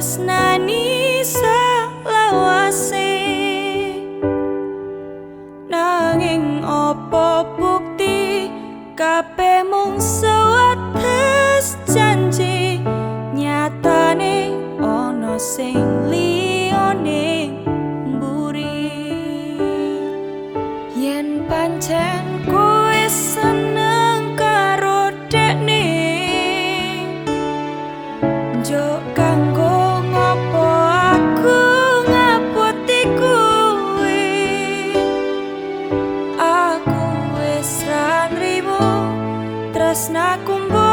tresnani selawase Nanging opo bukti kabeh mung sewates janji? Nyatane ana sing liyane yen pancen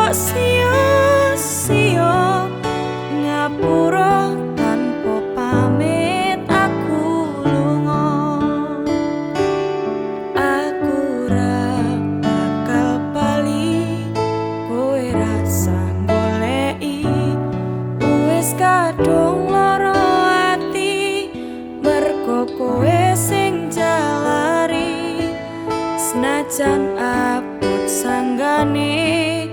mbok sia-sia ngapura tanpa pamit aku lunga. Aku ra bakal bali kowe rasa goleki wis kadung lara ati mergo kowe sing jalari. Senajan abot sanggane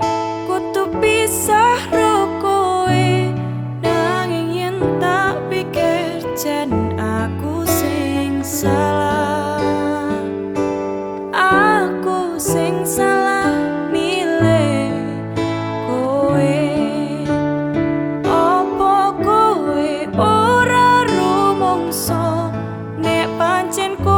pancen kowe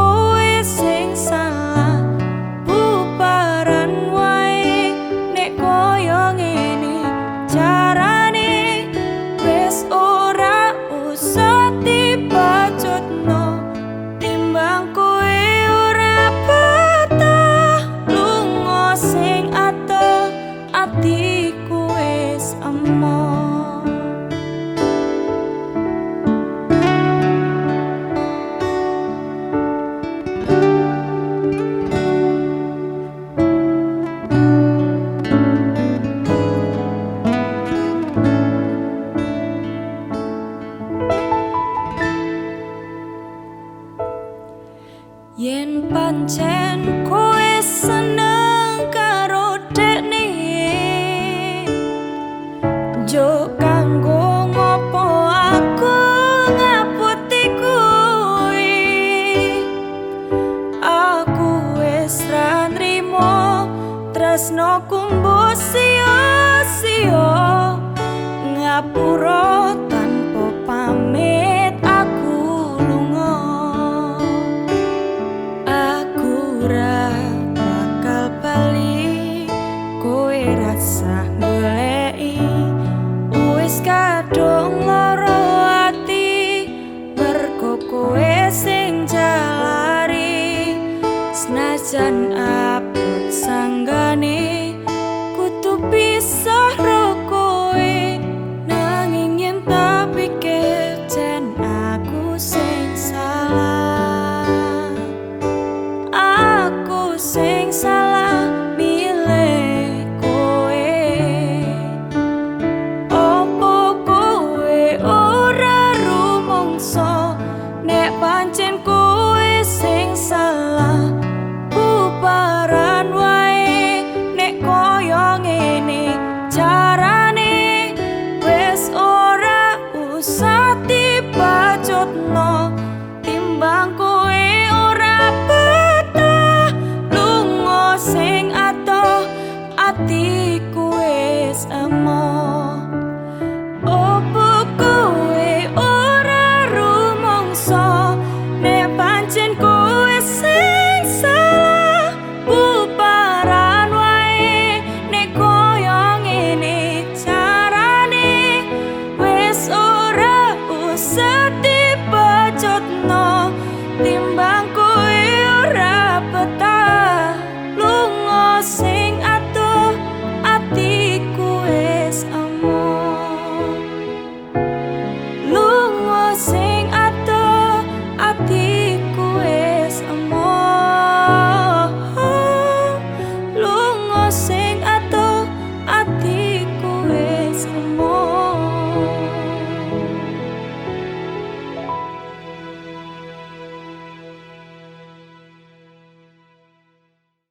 I know. Jan abot sanggane kutu pisah ro rokoe nanging yen tak pikir jan aku sing salah. Aku sing salah milih koe opo koe ora rumongso nek pancen koe amor.